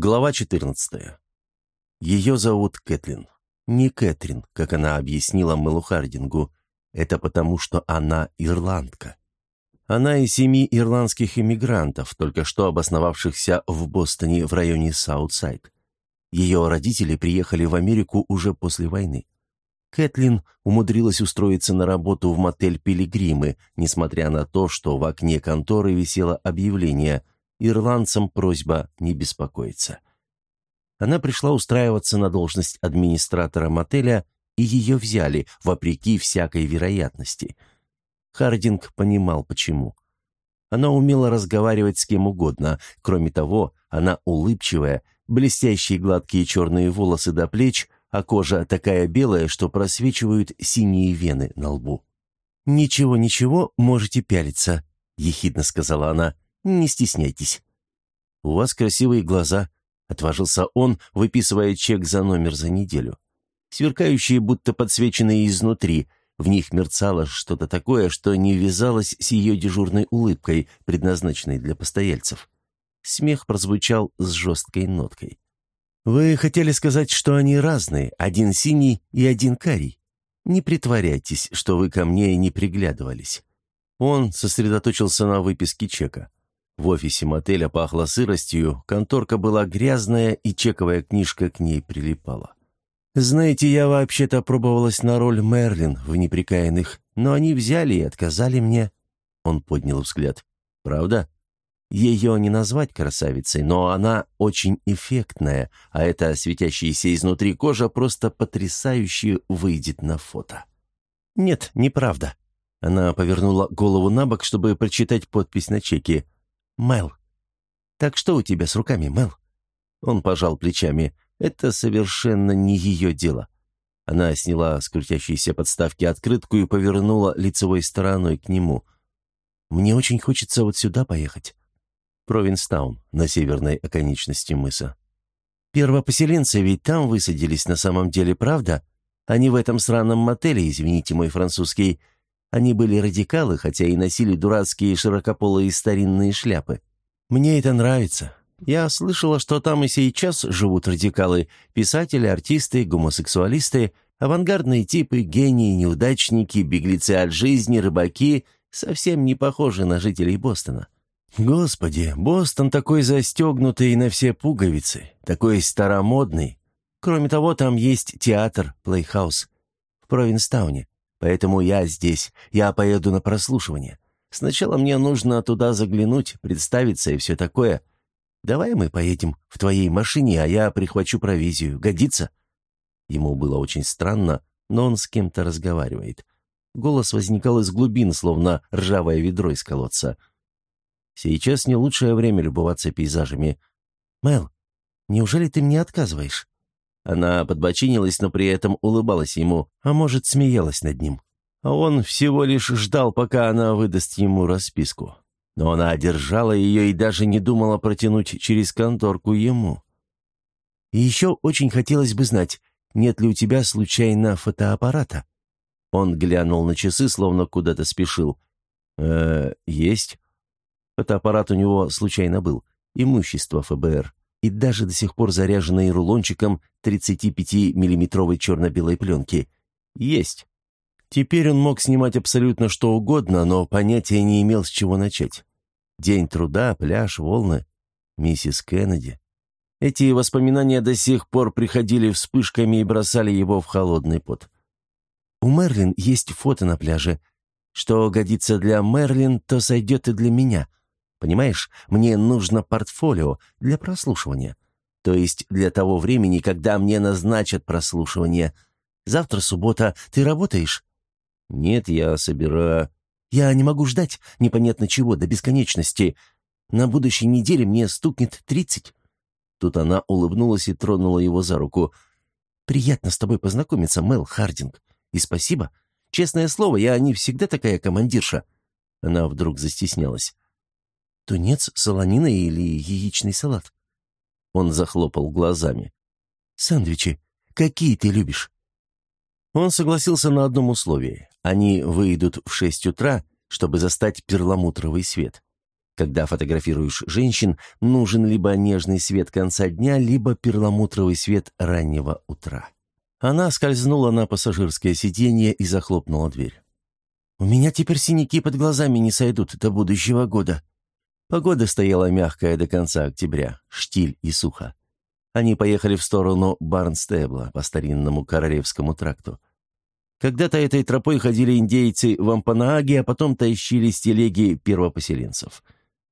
Глава 14. Ее зовут Кэтлин. Не Кэтрин, как она объяснила Мэлу Хардингу. Это потому, что она ирландка. Она из семьи ирландских иммигрантов, только что обосновавшихся в Бостоне в районе Саутсайд. Ее родители приехали в Америку уже после войны. Кэтлин умудрилась устроиться на работу в мотель «Пилигримы», несмотря на то, что в окне конторы висело объявление – ирландцам просьба не беспокоиться. Она пришла устраиваться на должность администратора мотеля, и ее взяли, вопреки всякой вероятности. Хардинг понимал, почему. Она умела разговаривать с кем угодно. Кроме того, она улыбчивая, блестящие гладкие черные волосы до плеч, а кожа такая белая, что просвечивают синие вены на лбу. «Ничего, ничего, можете пялиться», — ехидно сказала она. Не стесняйтесь». «У вас красивые глаза», — отважился он, выписывая чек за номер за неделю. Сверкающие, будто подсвеченные изнутри, в них мерцало что-то такое, что не вязалось с ее дежурной улыбкой, предназначенной для постояльцев. Смех прозвучал с жесткой ноткой. «Вы хотели сказать, что они разные, один синий и один карий. Не притворяйтесь, что вы ко мне не приглядывались». Он сосредоточился на выписке чека. В офисе мотеля пахло сыростью, конторка была грязная, и чековая книжка к ней прилипала. «Знаете, я вообще-то пробовалась на роль Мерлин в «Неприкаянных», но они взяли и отказали мне». Он поднял взгляд. «Правда?» Ее не назвать красавицей, но она очень эффектная, а эта светящаяся изнутри кожа просто потрясающе выйдет на фото. «Нет, неправда». Она повернула голову на бок, чтобы прочитать подпись на чеке. Мел. Так что у тебя с руками, Мел?» Он пожал плечами. «Это совершенно не ее дело». Она сняла с крутящейся подставки открытку и повернула лицевой стороной к нему. «Мне очень хочется вот сюда поехать». Провинстаун, на северной оконечности мыса. «Первопоселенцы ведь там высадились на самом деле, правда? Они в этом сраном мотеле, извините мой французский. Они были радикалы, хотя и носили дурацкие широкополые старинные шляпы. Мне это нравится. Я слышала, что там и сейчас живут радикалы, писатели, артисты, гомосексуалисты, авангардные типы, гении, неудачники, беглецы от жизни, рыбаки, совсем не похожи на жителей Бостона. Господи, Бостон такой застегнутый на все пуговицы, такой старомодный. Кроме того, там есть театр, плейхаус в Провинстауне. Поэтому я здесь, я поеду на прослушивание. Сначала мне нужно туда заглянуть, представиться и все такое. Давай мы поедем в твоей машине, а я прихвачу провизию. Годится?» Ему было очень странно, но он с кем-то разговаривает. Голос возникал из глубин, словно ржавое ведро из колодца. «Сейчас не лучшее время любоваться пейзажами. Мэл, неужели ты мне отказываешь?» Она подбочинилась, но при этом улыбалась ему, а может, смеялась над ним. А он всего лишь ждал, пока она выдаст ему расписку. Но она одержала ее и даже не думала протянуть через конторку ему. «И еще очень хотелось бы знать, нет ли у тебя случайно фотоаппарата?» Он глянул на часы, словно куда-то спешил. «Э, есть». Фотоаппарат у него случайно был. Имущество ФБР и даже до сих пор заряженный рулончиком 35-миллиметровой черно-белой пленки. Есть. Теперь он мог снимать абсолютно что угодно, но понятия не имел, с чего начать. День труда, пляж, волны. Миссис Кеннеди. Эти воспоминания до сих пор приходили вспышками и бросали его в холодный пот. У Мерлин есть фото на пляже. Что годится для Мерлин, то сойдет и для меня. Понимаешь, мне нужно портфолио для прослушивания. То есть для того времени, когда мне назначат прослушивание. Завтра суббота. Ты работаешь?» «Нет, я собираю...» «Я не могу ждать непонятно чего до бесконечности. На будущей неделе мне стукнет тридцать». Тут она улыбнулась и тронула его за руку. «Приятно с тобой познакомиться, Мел Хардинг. И спасибо. Честное слово, я не всегда такая командирша». Она вдруг застеснялась. Тунец, солонина или яичный салат?» Он захлопал глазами. «Сэндвичи. Какие ты любишь?» Он согласился на одном условии. Они выйдут в шесть утра, чтобы застать перламутровый свет. Когда фотографируешь женщин, нужен либо нежный свет конца дня, либо перламутровый свет раннего утра. Она скользнула на пассажирское сиденье и захлопнула дверь. «У меня теперь синяки под глазами не сойдут до будущего года». Погода стояла мягкая до конца октября, штиль и сухо. Они поехали в сторону Барнстебла по старинному Королевскому тракту. Когда-то этой тропой ходили индейцы в Ампанааге, а потом тащились телеги первопоселенцев.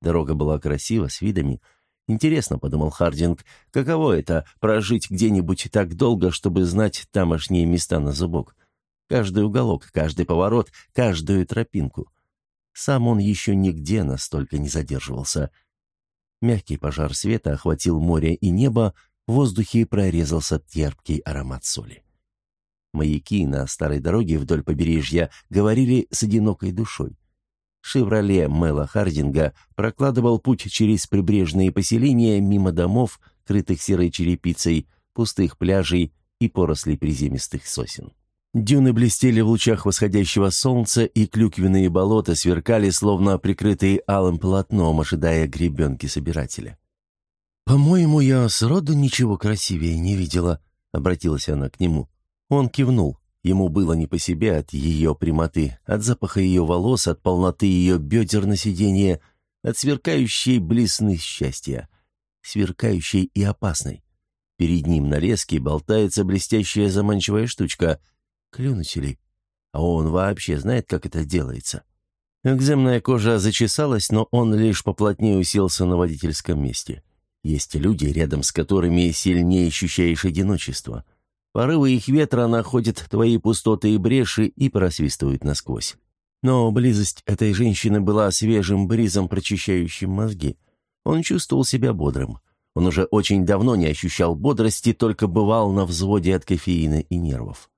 Дорога была красива, с видами. Интересно, подумал Хардинг, каково это – прожить где-нибудь так долго, чтобы знать тамошние места на зубок. Каждый уголок, каждый поворот, каждую тропинку. Сам он еще нигде настолько не задерживался. Мягкий пожар света охватил море и небо, в воздухе прорезался терпкий аромат соли. Маяки на старой дороге вдоль побережья говорили с одинокой душой. «Шевроле» Мэла Хардинга прокладывал путь через прибрежные поселения мимо домов, крытых серой черепицей, пустых пляжей и порослей приземистых сосен. Дюны блестели в лучах восходящего солнца, и клюквенные болота сверкали, словно прикрытые алым полотном, ожидая гребенки собирателя. «По-моему, я сроду ничего красивее не видела», — обратилась она к нему. Он кивнул. Ему было не по себе от ее прямоты, от запаха ее волос, от полноты ее бедер на сиденье, от сверкающей блесны счастья, сверкающей и опасной. Перед ним на леске болтается блестящая заманчивая штучка. Клюнуть ли? А он вообще знает, как это делается. Экземная кожа зачесалась, но он лишь поплотнее уселся на водительском месте. Есть люди, рядом с которыми сильнее ощущаешь одиночество. Порывы их ветра находят твои пустоты и бреши и просвистывают насквозь. Но близость этой женщины была свежим бризом, прочищающим мозги. Он чувствовал себя бодрым. Он уже очень давно не ощущал бодрости, только бывал на взводе от кофеина и нервов.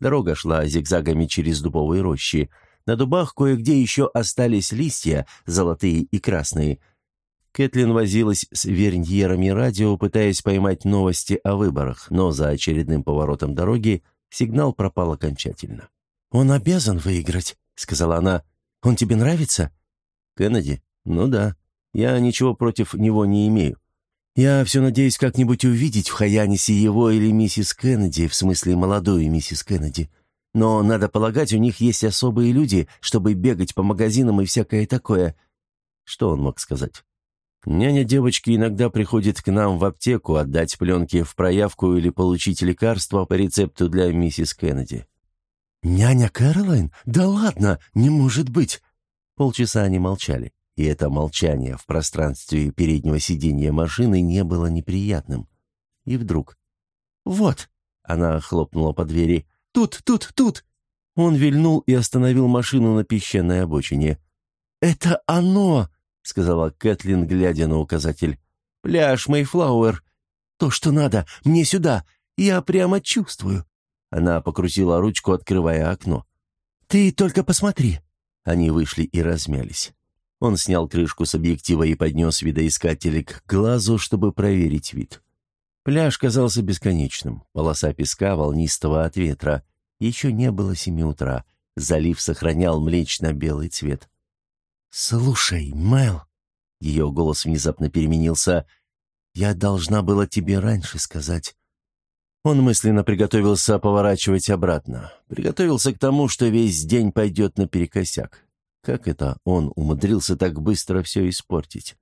Дорога шла зигзагами через дубовые рощи. На дубах кое-где еще остались листья, золотые и красные, Кэтлин возилась с верньерами радио, пытаясь поймать новости о выборах, но за очередным поворотом дороги сигнал пропал окончательно. «Он обязан выиграть», — сказала она. «Он тебе нравится?» «Кеннеди? Ну да. Я ничего против него не имею. Я все надеюсь как-нибудь увидеть в Хаянисе его или миссис Кеннеди, в смысле молодую миссис Кеннеди. Но, надо полагать, у них есть особые люди, чтобы бегать по магазинам и всякое такое». Что он мог сказать? Няня девочки иногда приходит к нам в аптеку отдать пленки в проявку или получить лекарства по рецепту для миссис Кеннеди. «Няня Кэролайн? Да ладно, не может быть!» Полчаса они молчали, и это молчание в пространстве переднего сиденья машины не было неприятным. И вдруг... «Вот!» — она хлопнула по двери. «Тут, тут, тут!» Он вильнул и остановил машину на песчаной обочине. «Это оно!» — сказала Кэтлин, глядя на указатель. «Пляж Мэйфлауэр. То, что надо. Мне сюда. Я прямо чувствую». Она покрутила ручку, открывая окно. «Ты только посмотри». Они вышли и размялись. Он снял крышку с объектива и поднес видоискатель к глазу, чтобы проверить вид. Пляж казался бесконечным. Полоса песка, волнистого от ветра. Еще не было семи утра. Залив сохранял млечно-белый цвет. «Слушай, Мэл...» Ее голос внезапно переменился. «Я должна была тебе раньше сказать». Он мысленно приготовился поворачивать обратно. Приготовился к тому, что весь день пойдет наперекосяк. Как это он умудрился так быстро все испортить?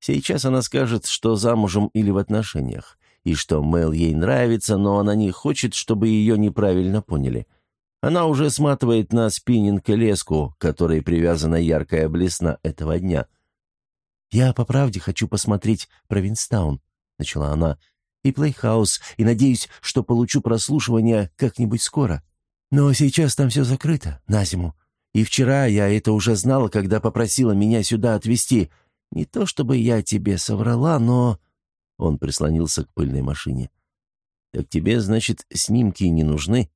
Сейчас она скажет, что замужем или в отношениях, и что Мэл ей нравится, но она не хочет, чтобы ее неправильно поняли — она уже сматывает на спиннинг леску, которой привязана яркая блесна этого дня. «Я по правде хочу посмотреть Провинстаун», — начала она, — «и Плейхаус, и надеюсь, что получу прослушивание как-нибудь скоро. Но сейчас там все закрыто, на зиму. И вчера я это уже знала, когда попросила меня сюда отвезти. Не то чтобы я тебе соврала, но...» Он прислонился к пыльной машине. «Так тебе, значит, снимки не нужны?»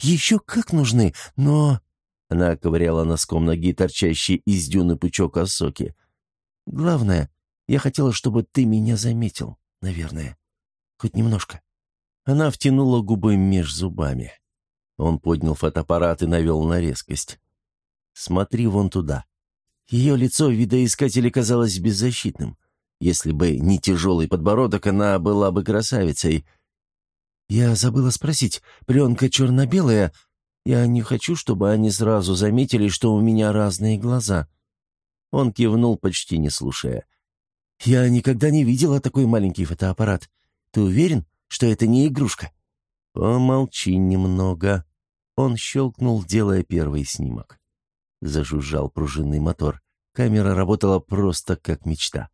«Еще как нужны, но...» Она ковыряла носком ноги, торчащий из дюны пучок осоки. «Главное, я хотела, чтобы ты меня заметил, наверное. Хоть немножко». Она втянула губы меж зубами. Он поднял фотоаппарат и навел на резкость. «Смотри вон туда». Ее лицо видоискателя казалось беззащитным. Если бы не тяжелый подбородок, она была бы красавицей. «Я забыла спросить, пленка черно-белая? Я не хочу, чтобы они сразу заметили, что у меня разные глаза». Он кивнул, почти не слушая. «Я никогда не видела такой маленький фотоаппарат. Ты уверен, что это не игрушка?» «Помолчи немного». Он щелкнул, делая первый снимок. Зажужжал пружинный мотор. Камера работала просто как мечта.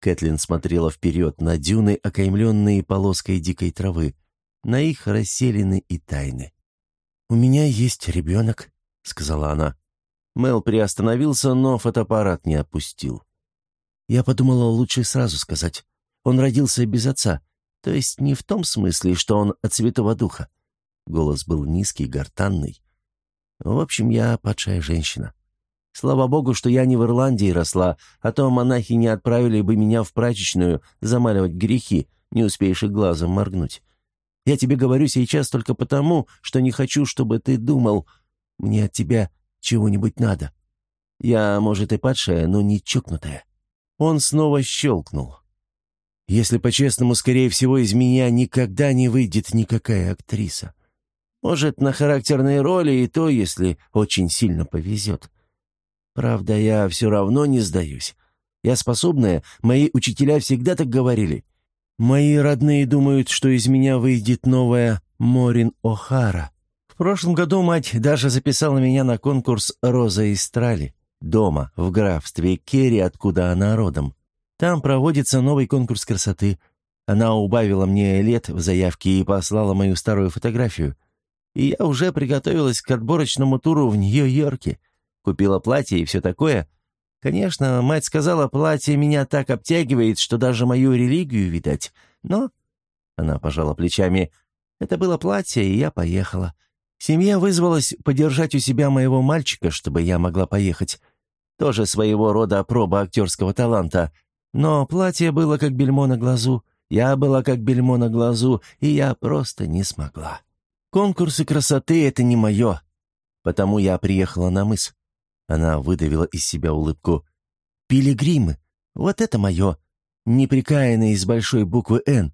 Кэтлин смотрела вперед на дюны, окаймленные полоской дикой травы, на их расселены и тайны. «У меня есть ребенок», — сказала она. Мел приостановился, но фотоаппарат не опустил. Я подумала, лучше сразу сказать. Он родился без отца, то есть не в том смысле, что он от Святого Духа. Голос был низкий, гортанный. В общем, я падшая женщина. Слава богу, что я не в Ирландии росла, а то монахи не отправили бы меня в прачечную замаливать грехи, не успеешь и глазом моргнуть. Я тебе говорю сейчас только потому, что не хочу, чтобы ты думал, мне от тебя чего-нибудь надо. Я, может, и падшая, но не чокнутая». Он снова щелкнул. «Если по-честному, скорее всего, из меня никогда не выйдет никакая актриса. Может, на характерные роли и то, если очень сильно повезет. Правда, я все равно не сдаюсь. Я способная, мои учителя всегда так говорили. Мои родные думают, что из меня выйдет новая Морин О'Хара. В прошлом году мать даже записала меня на конкурс «Роза из Страли» дома, в графстве Керри, откуда она родом. Там проводится новый конкурс красоты. Она убавила мне лет в заявке и послала мою старую фотографию. И я уже приготовилась к отборочному туру в Нью-Йорке. Купила платье и все такое. Конечно, мать сказала, платье меня так обтягивает, что даже мою религию видать. Но...» Она пожала плечами. «Это было платье, и я поехала. Семья вызвалась подержать у себя моего мальчика, чтобы я могла поехать. Тоже своего рода проба актерского таланта. Но платье было как бельмо на глазу. Я была как бельмо на глазу, и я просто не смогла. Конкурсы красоты — это не мое. Потому я приехала на мыс. Она выдавила из себя улыбку. «Пилигримы. Вот это мое. Неприкаянные из большой буквы «Н».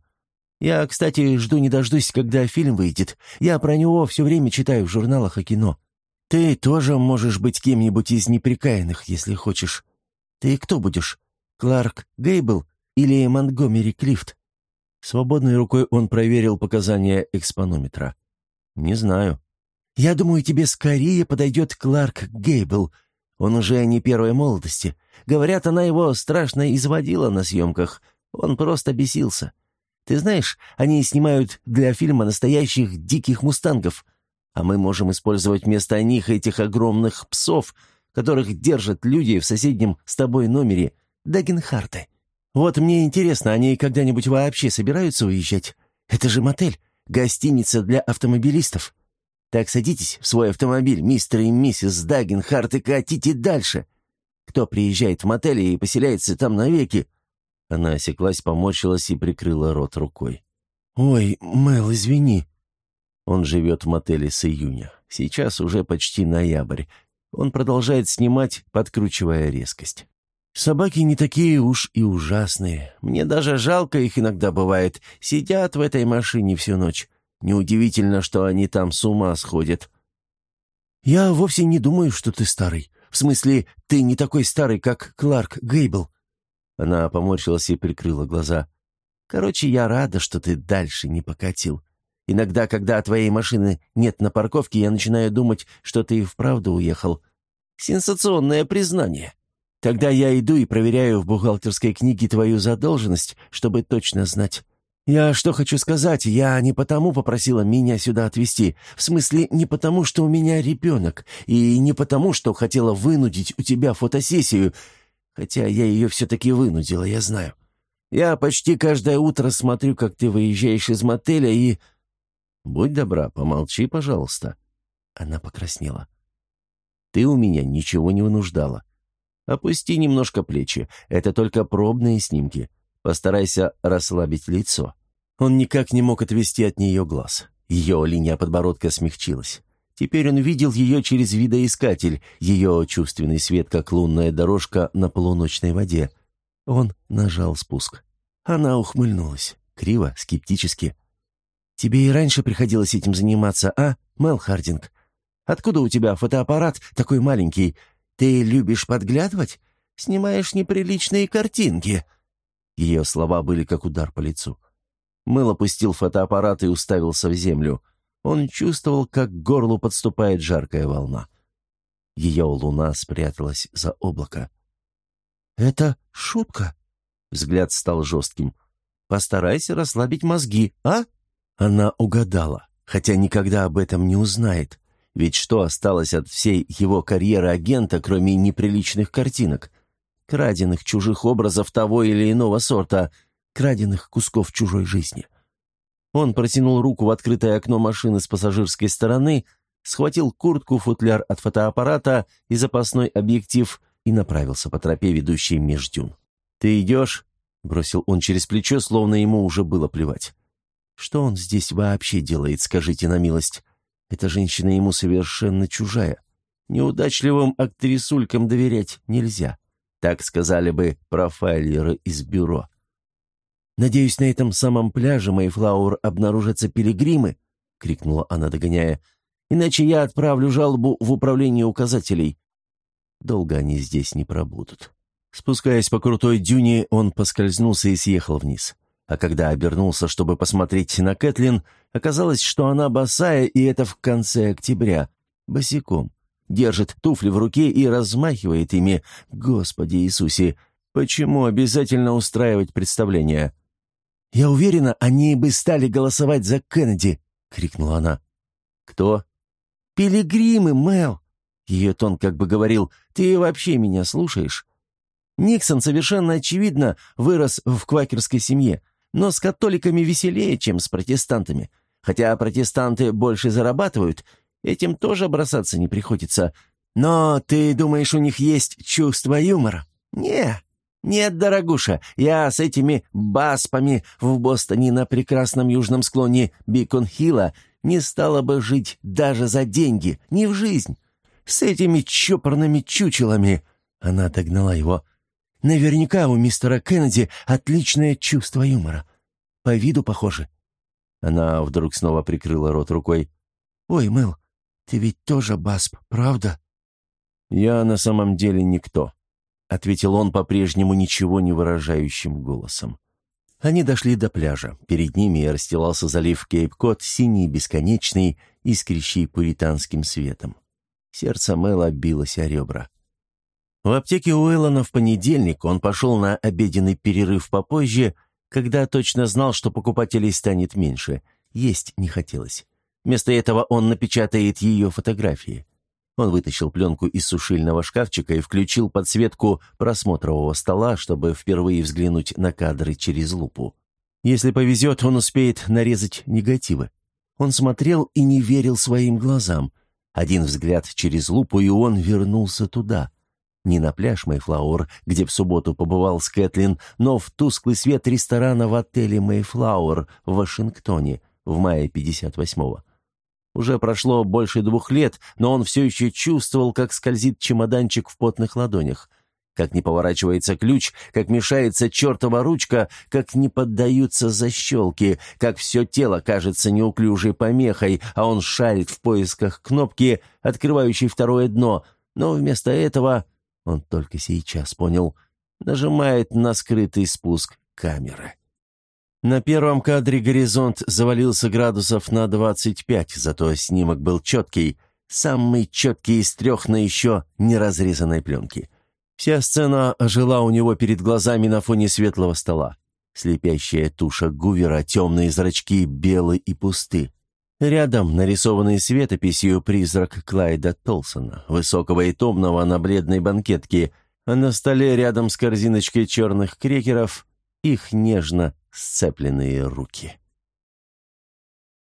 Я, кстати, жду не дождусь, когда фильм выйдет. Я про него все время читаю в журналах о кино. Ты тоже можешь быть кем-нибудь из неприкаянных, если хочешь. Ты кто будешь? Кларк Гейбл или Монтгомери Клифт?» Свободной рукой он проверил показания экспонометра. «Не знаю». «Я думаю, тебе скорее подойдет Кларк Гейбл», он уже не первой молодости. Говорят, она его страшно изводила на съемках. Он просто бесился. Ты знаешь, они снимают для фильма настоящих диких мустангов. А мы можем использовать вместо них этих огромных псов, которых держат люди в соседнем с тобой номере, Дагенхарты. Вот мне интересно, они когда-нибудь вообще собираются уезжать? Это же мотель, гостиница для автомобилистов. Так садитесь в свой автомобиль, мистер и миссис Даггенхарт, и катите дальше. Кто приезжает в мотель и поселяется там навеки?» Она осеклась, поморщилась и прикрыла рот рукой. «Ой, Мэл, извини». Он живет в мотеле с июня. Сейчас уже почти ноябрь. Он продолжает снимать, подкручивая резкость. Собаки не такие уж и ужасные. Мне даже жалко их иногда бывает. Сидят в этой машине всю ночь. Неудивительно, что они там с ума сходят. «Я вовсе не думаю, что ты старый. В смысле, ты не такой старый, как Кларк Гейбл». Она поморщилась и прикрыла глаза. «Короче, я рада, что ты дальше не покатил. Иногда, когда твоей машины нет на парковке, я начинаю думать, что ты и вправду уехал. Сенсационное признание. Тогда я иду и проверяю в бухгалтерской книге твою задолженность, чтобы точно знать. «Я что хочу сказать, я не потому попросила меня сюда отвезти. В смысле, не потому, что у меня ребенок, и не потому, что хотела вынудить у тебя фотосессию, хотя я ее все-таки вынудила, я знаю. Я почти каждое утро смотрю, как ты выезжаешь из мотеля, и...» «Будь добра, помолчи, пожалуйста». Она покраснела. «Ты у меня ничего не вынуждала. Опусти немножко плечи, это только пробные снимки». Постарайся расслабить лицо». Он никак не мог отвести от нее глаз. Ее линия подбородка смягчилась. Теперь он видел ее через видоискатель, ее чувственный свет, как лунная дорожка на полуночной воде. Он нажал спуск. Она ухмыльнулась, криво, скептически. «Тебе и раньше приходилось этим заниматься, а, Мел Хардинг? Откуда у тебя фотоаппарат такой маленький? Ты любишь подглядывать? Снимаешь неприличные картинки?» Ее слова были как удар по лицу. Мэл опустил фотоаппарат и уставился в землю. Он чувствовал, как к горлу подступает жаркая волна. Ее луна спряталась за облако. «Это шутка?» Взгляд стал жестким. «Постарайся расслабить мозги, а?» Она угадала, хотя никогда об этом не узнает. Ведь что осталось от всей его карьеры агента, кроме неприличных картинок? Краденных чужих образов того или иного сорта, краденных кусков чужой жизни. Он протянул руку в открытое окно машины с пассажирской стороны, схватил куртку, футляр от фотоаппарата и запасной объектив и направился по тропе, ведущей меж дюн. «Ты идешь?» — бросил он через плечо, словно ему уже было плевать. «Что он здесь вообще делает, скажите на милость? Эта женщина ему совершенно чужая. Неудачливым актрисулькам доверять нельзя. Так сказали бы профайлеры из бюро. «Надеюсь, на этом самом пляже Мэйфлауэр обнаружатся пилигримы?» — крикнула она, догоняя. «Иначе я отправлю жалобу в управление указателей». Долго они здесь не пробудут. Спускаясь по крутой дюне, он поскользнулся и съехал вниз. А когда обернулся, чтобы посмотреть на Кэтлин, оказалось, что она босая, и это в конце октября. Босиком. Держит туфли в руке и размахивает ими. Господи Иисусе, почему обязательно устраивать представление? «Я уверена, они бы стали голосовать за Кеннеди!» — крикнула она. «Кто?» «Пилигримы, Мэл!» Ее тон как бы говорил, «Ты вообще меня слушаешь?» Никсон совершенно очевидно вырос в квакерской семье но с католиками веселее, чем с протестантами. Хотя протестанты больше зарабатывают, этим тоже бросаться не приходится. Но ты думаешь, у них есть чувство юмора? Не, нет, дорогуша, я с этими баспами в Бостоне на прекрасном южном склоне Бикон-Хилла не стала бы жить даже за деньги, не в жизнь. С этими чопорными чучелами. Она догнала его. Наверняка у мистера Кеннеди отличное чувство юмора. По виду похоже». Она вдруг снова прикрыла рот рукой. «Ой, Мэл, ты ведь тоже Басп, правда?» «Я на самом деле никто», — ответил он по-прежнему ничего не выражающим голосом. Они дошли до пляжа. Перед ними расстилался залив Кейп-Кот, синий, бесконечный, искрящий пуританским светом. Сердце Мэла билось о ребра. В аптеке Уэллона в понедельник он пошел на обеденный перерыв попозже, когда точно знал, что покупателей станет меньше. Есть не хотелось. Вместо этого он напечатает ее фотографии. Он вытащил пленку из сушильного шкафчика и включил подсветку просмотрового стола, чтобы впервые взглянуть на кадры через лупу. Если повезет, он успеет нарезать негативы. Он смотрел и не верил своим глазам. Один взгляд через лупу, и он вернулся туда. Не на пляж Мэйфлауэр, где в субботу побывал с Кэтлин, но в тусклый свет ресторана в отеле Мэйфлауэр в Вашингтоне в мае 58-го. Уже прошло больше двух лет, но он все еще чувствовал, как скользит чемоданчик в потных ладонях, как не поворачивается ключ, как мешается чертова ручка, как не поддаются защелки, как все тело кажется неуклюжей помехой, а он шарит в поисках кнопки, открывающей второе дно, но вместо этого он только сейчас понял, нажимает на скрытый спуск камеры. На первом кадре горизонт завалился градусов на 25, зато снимок был четкий, самый четкий из трех на еще неразрезанной пленке. Вся сцена ожила у него перед глазами на фоне светлого стола. Слепящая туша Гувера, темные зрачки белы и пусты. Рядом нарисованный светописью призрак Клайда Толсона, высокого и томного на бледной банкетке, а на столе рядом с корзиночкой черных крекеров их нежно сцепленные руки.